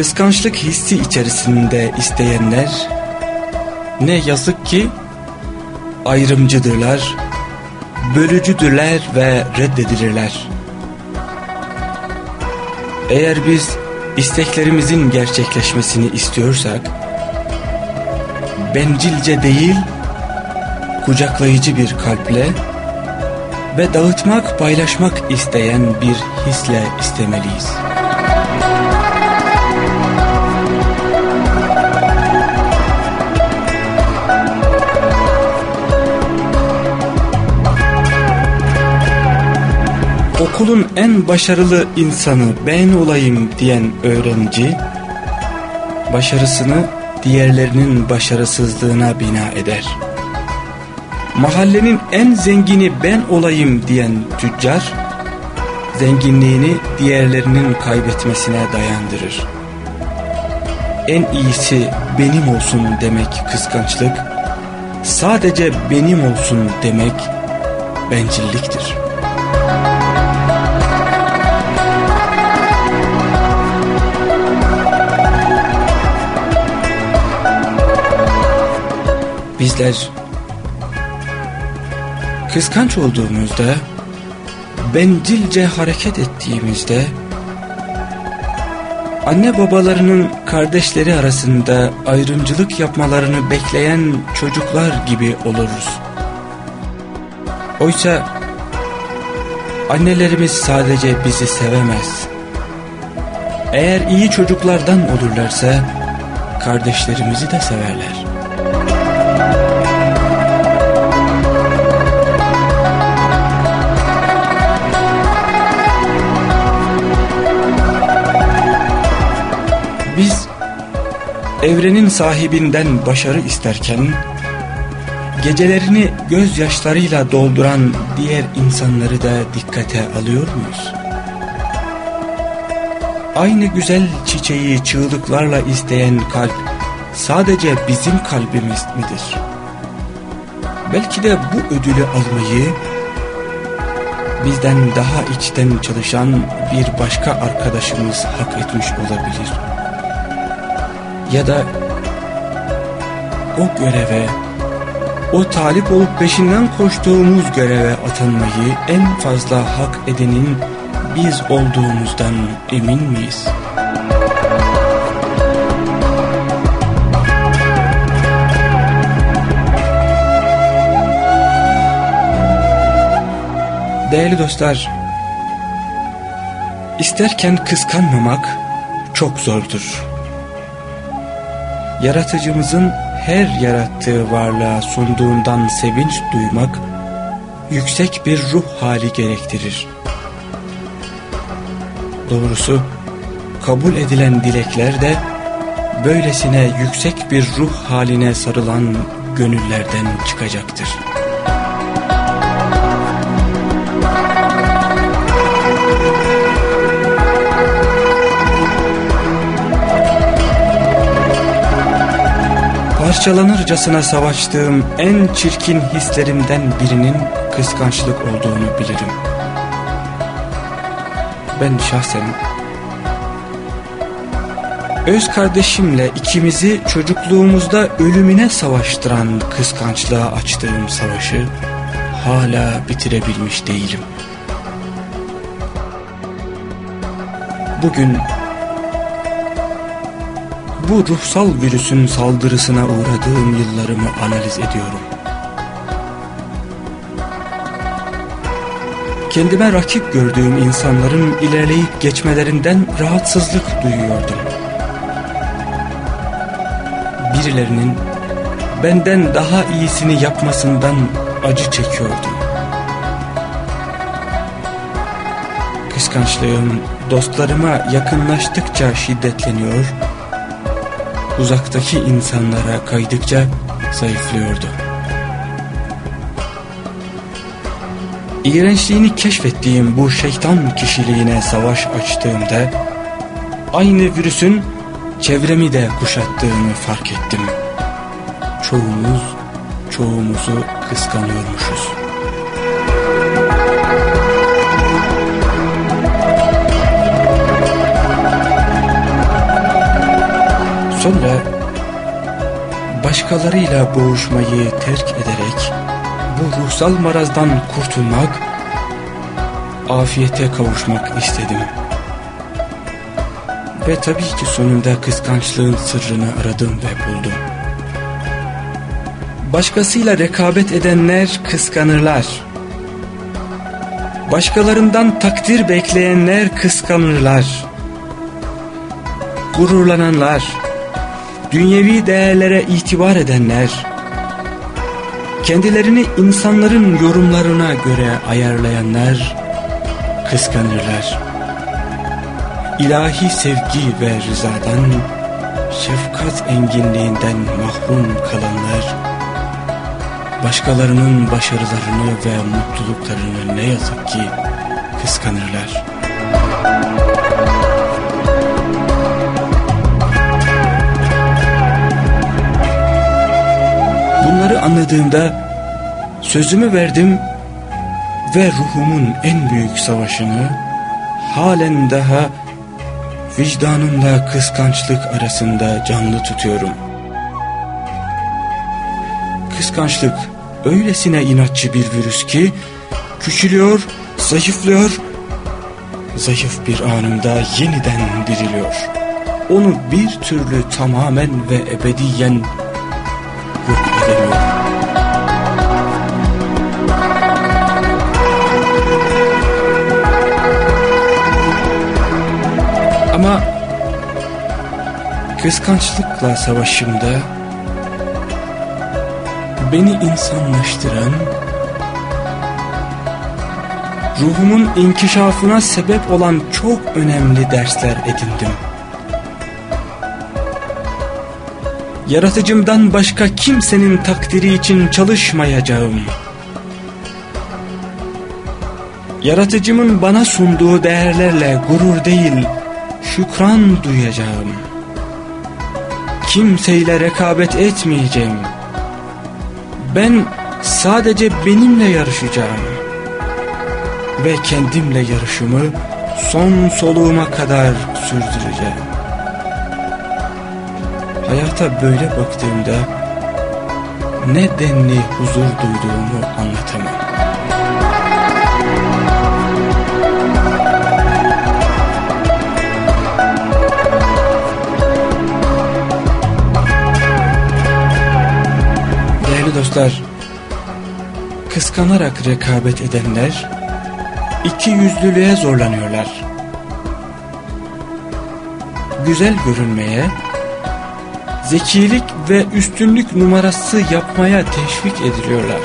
kıskançlık hissi içerisinde isteyenler ne yazık ki ayrımcıdırlar, bölücüdürler ve reddedilirler. Eğer biz isteklerimizin gerçekleşmesini istiyorsak, bencilce değil, kucaklayıcı bir kalple ve dağıtmak, paylaşmak isteyen bir hisle istemeliyiz. Okulun en başarılı insanı ben olayım diyen öğrenci, başarısını diğerlerinin başarısızlığına bina eder. Mahallenin en zengini ben olayım diyen tüccar, zenginliğini diğerlerinin kaybetmesine dayandırır. En iyisi benim olsun demek kıskançlık, sadece benim olsun demek bencilliktir. Bizler kıskanç olduğumuzda, bencilce hareket ettiğimizde, anne babalarının kardeşleri arasında ayrımcılık yapmalarını bekleyen çocuklar gibi oluruz. Oysa annelerimiz sadece bizi sevemez. Eğer iyi çocuklardan olurlarsa kardeşlerimizi de severler. Evrenin sahibinden başarı isterken gecelerini gözyaşlarıyla dolduran diğer insanları da dikkate alıyor muyuz? Aynı güzel çiçeği çığlıklarla isteyen kalp sadece bizim kalbimiz midir? Belki de bu ödülü almayı bizden daha içten çalışan bir başka arkadaşımız hak etmiş olabilir ya da o göreve, o talip olup peşinden koştuğumuz göreve atanmayı en fazla hak edenin biz olduğumuzdan emin miyiz? Değerli dostlar, isterken kıskanmamak çok zordur yaratıcımızın her yarattığı varlığa sunduğundan sevinç duymak yüksek bir ruh hali gerektirir. Doğrusu kabul edilen dilekler de böylesine yüksek bir ruh haline sarılan gönüllerden çıkacaktır. Parçalanırcasına savaştığım en çirkin hislerimden birinin kıskançlık olduğunu bilirim. Ben şahsen öz kardeşimle ikimizi çocukluğumuzda ölümüne savaştıran kıskançlığa açtığım savaşı hala bitirebilmiş değilim. Bugün bu ruhsal virüsün saldırısına uğradığım yıllarımı analiz ediyorum. Kendime rakip gördüğüm insanların ilerleyip geçmelerinden rahatsızlık duyuyordum. Birilerinin benden daha iyisini yapmasından acı çekiyordum. Kıskançlığım dostlarıma yakınlaştıkça şiddetleniyor, uzaktaki insanlara kaydıkça zayıflıyordu. İğrençliğini keşfettiğim bu şeytan kişiliğine savaş açtığımda aynı virüsün çevremi de kuşattığını fark ettim. Çoğumuz çoğumuzu kıskanıyormuşuz. Sonra başkalarıyla boğuşmayı terk ederek bu ruhsal marazdan kurtulmak, afiyete kavuşmak istedim. Ve tabii ki sonunda kıskançlığın sırrını aradım ve buldum. Başkasıyla rekabet edenler kıskanırlar. Başkalarından takdir bekleyenler kıskanırlar. Gururlananlar, dünyevi değerlere itibar edenler, kendilerini insanların yorumlarına göre ayarlayanlar kıskanırlar. İlahi sevgi ve rızadan, şefkat enginliğinden mahrum kalanlar, başkalarının başarılarını ve mutluluklarını ne yazık ki kıskanırlar. Bunları anladığımda sözümü verdim ve ruhumun en büyük savaşını halen daha vicdanımla kıskançlık arasında canlı tutuyorum. Kıskançlık öylesine inatçı bir virüs ki küçülüyor, zayıflıyor, zayıf bir anında yeniden diriliyor. Onu bir türlü tamamen ve ebediyen edemiyor. Ama kıskançlıkla savaşımda beni insanlaştıran, ruhumun inkişafına sebep olan çok önemli dersler edindim. Yaratıcımdan başka kimsenin takdiri için çalışmayacağım. Yaratıcımın bana sunduğu değerlerle gurur değil, şükran duyacağım. Kimseyle rekabet etmeyeceğim. Ben sadece benimle yarışacağım. Ve kendimle yarışımı son soluğuma kadar sürdüreceğim. Hayata böyle baktığımda ne denli huzur duyduğumu anlatamam. Değerli dostlar, kıskanarak rekabet edenler iki yüzlülüğe zorlanıyorlar. Güzel görünmeye, zekilik ve üstünlük numarası yapmaya teşvik ediliyorlar.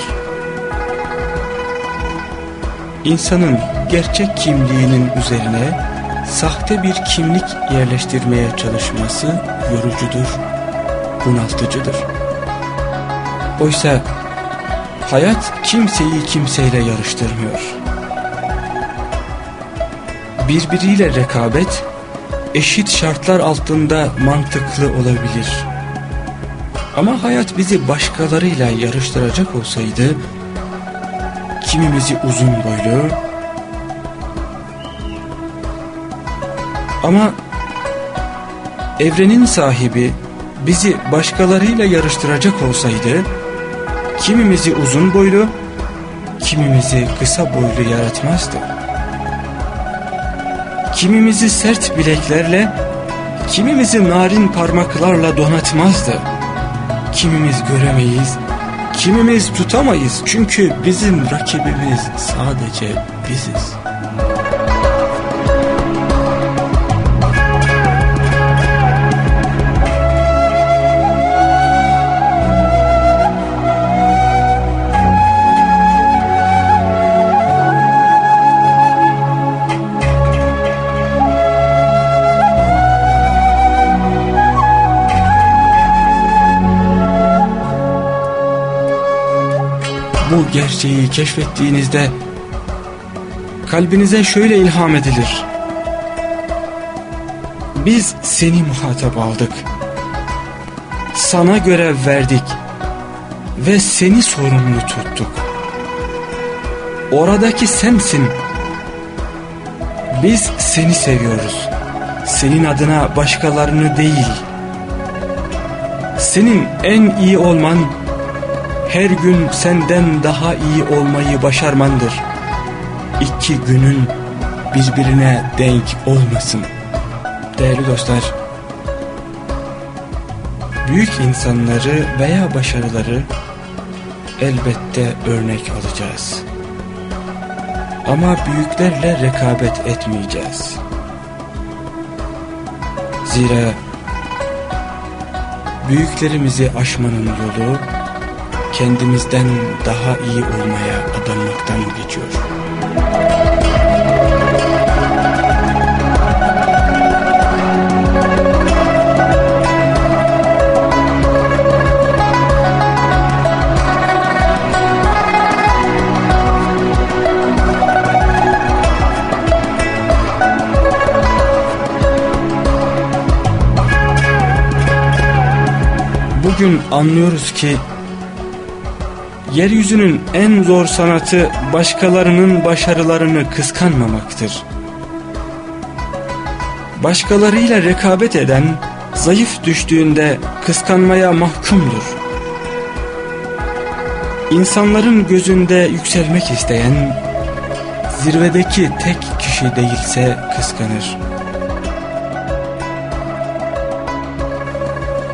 İnsanın gerçek kimliğinin üzerine sahte bir kimlik yerleştirmeye çalışması yorucudur, bunaltıcıdır. Oysa hayat kimseyi kimseyle yarıştırmıyor. Birbiriyle rekabet eşit şartlar altında mantıklı olabilir. Ama hayat bizi başkalarıyla yarıştıracak olsaydı kimimizi uzun boylu ama evrenin sahibi bizi başkalarıyla yarıştıracak olsaydı kimimizi uzun boylu kimimizi kısa boylu yaratmazdı. Kimimizi sert bileklerle kimimizi narin parmaklarla donatmazdı. Kimimiz göremeyiz, kimimiz tutamayız çünkü bizim rakibimiz sadece biziz. Gerçeği keşfettiğinizde kalbinize şöyle ilham edilir. Biz seni muhatap aldık. Sana görev verdik ve seni sorumlu tuttuk. Oradaki sensin. Biz seni seviyoruz. Senin adına başkalarını değil. Senin en iyi olman her gün senden daha iyi olmayı başarmandır. İki günün birbirine denk olmasın. Değerli dostlar, büyük insanları veya başarıları elbette örnek alacağız. Ama büyüklerle rekabet etmeyeceğiz. Zira büyüklerimizi aşmanın yolu kendimizden daha iyi olmaya adanmaktan geçiyor. Bugün anlıyoruz ki Yeryüzünün en zor sanatı başkalarının başarılarını kıskanmamaktır. Başkalarıyla rekabet eden zayıf düştüğünde kıskanmaya mahkumdur. İnsanların gözünde yükselmek isteyen zirvedeki tek kişi değilse kıskanır.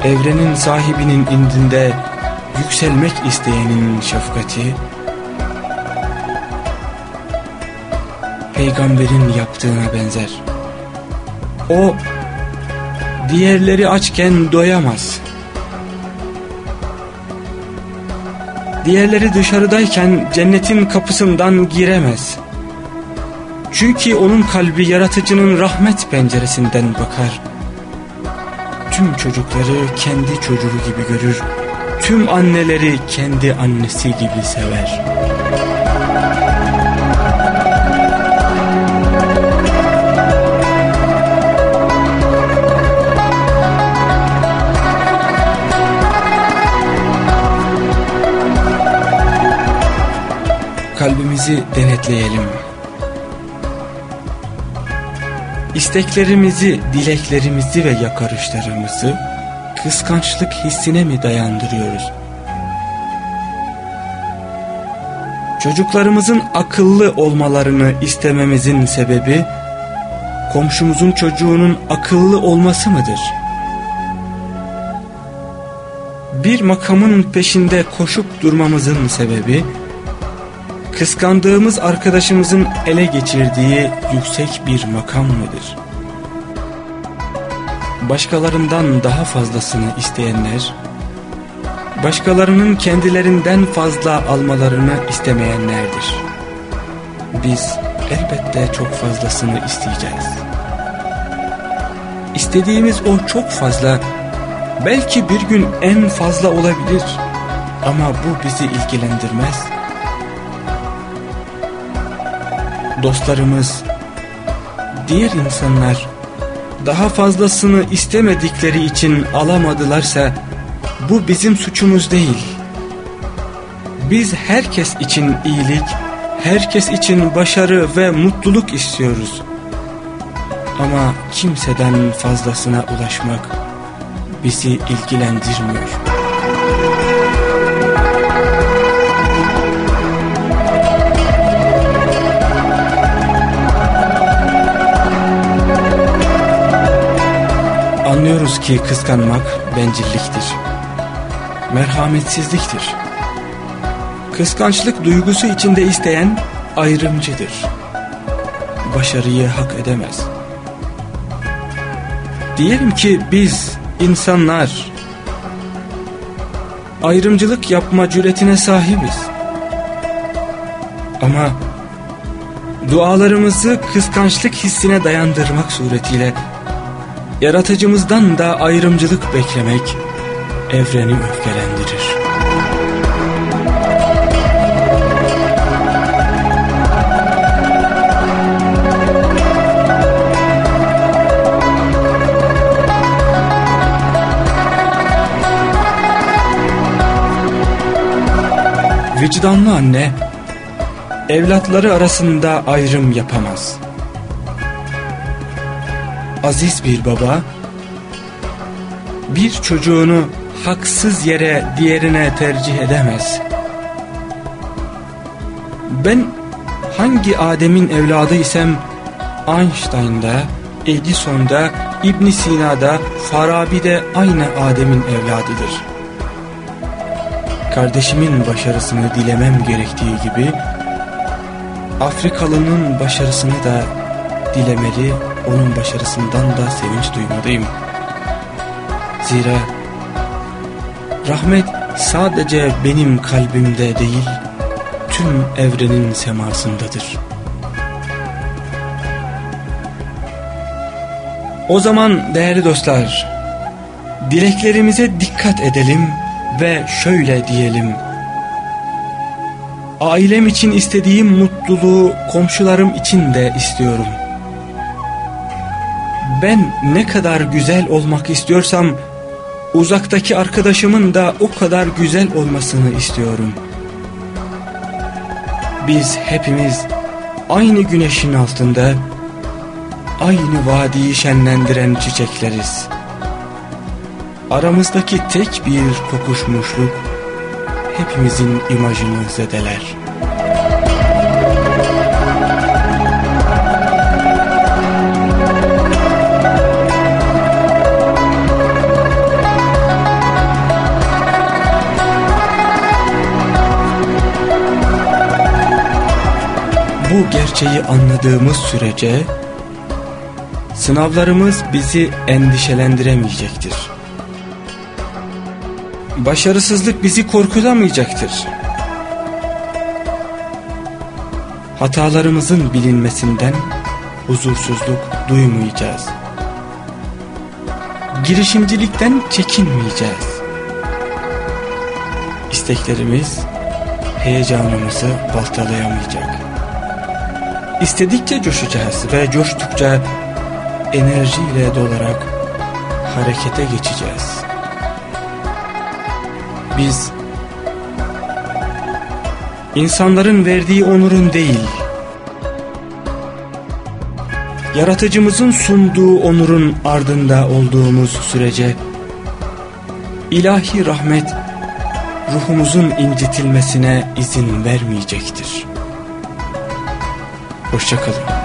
Evrenin sahibinin indinde yükselmek isteyenin şefkati, peygamberin yaptığına benzer. O, diğerleri açken doyamaz. Diğerleri dışarıdayken cennetin kapısından giremez. Çünkü onun kalbi yaratıcının rahmet penceresinden bakar. Tüm çocukları kendi çocuğu gibi görür tüm anneleri kendi annesi gibi sever. Kalbimizi denetleyelim. İsteklerimizi, dileklerimizi ve yakarışlarımızı kıskançlık hissine mi dayandırıyoruz? Çocuklarımızın akıllı olmalarını istememizin sebebi komşumuzun çocuğunun akıllı olması mıdır? Bir makamın peşinde koşup durmamızın sebebi kıskandığımız arkadaşımızın ele geçirdiği yüksek bir makam mıdır? Başkalarından daha fazlasını isteyenler, başkalarının kendilerinden fazla almalarını istemeyenlerdir. Biz elbette çok fazlasını isteyeceğiz. İstediğimiz o çok fazla, belki bir gün en fazla olabilir ama bu bizi ilgilendirmez. Dostlarımız, diğer insanlar, daha fazlasını istemedikleri için alamadılarsa bu bizim suçumuz değil. Biz herkes için iyilik, herkes için başarı ve mutluluk istiyoruz. Ama kimseden fazlasına ulaşmak bizi ilgilendirmiyor. Anlıyoruz ki kıskanmak bencilliktir. Merhametsizliktir. Kıskançlık duygusu içinde isteyen ayrımcıdır. Başarıyı hak edemez. Diyelim ki biz insanlar ayrımcılık yapma cüretine sahibiz. Ama dualarımızı kıskançlık hissine dayandırmak suretiyle yaratıcımızdan da ayrımcılık beklemek evreni öfkelendirir. Vicdanlı anne evlatları arasında ayrım yapamaz.'' Aziz bir baba bir çocuğunu haksız yere diğerine tercih edemez. Ben hangi Adem'in evladı isem Einstein'da, Edison'da, İbn Sina'da, Farabi'de aynı Adem'in evladıdır. Kardeşimin başarısını dilemem gerektiği gibi Afrikalının başarısını da dilemeli, onun başarısından da sevinç duymalıyım. Zira rahmet sadece benim kalbimde değil, tüm evrenin semasındadır. O zaman değerli dostlar, dileklerimize dikkat edelim ve şöyle diyelim. Ailem için istediğim mutluluğu komşularım için de istiyorum. Ben ne kadar güzel olmak istiyorsam, uzaktaki arkadaşımın da o kadar güzel olmasını istiyorum. Biz hepimiz aynı güneşin altında, aynı vadiyi şenlendiren çiçekleriz. Aramızdaki tek bir kokuşmuşluk hepimizin imajını zedeler. Gerçeği anladığımız sürece Sınavlarımız bizi endişelendiremeyecektir. Başarısızlık bizi korkutamayacaktır. Hatalarımızın bilinmesinden huzursuzluk duymayacağız. Girişimcilikten çekinmeyeceğiz. İsteklerimiz heyecanımızı baltalayamayacak. İstedikçe coşacağız ve coştukça enerjiyle dolarak harekete geçeceğiz. Biz insanların verdiği onurun değil, yaratıcımızın sunduğu onurun ardında olduğumuz sürece ilahi rahmet ruhumuzun incitilmesine izin vermeyecektir. Hoşçakalın.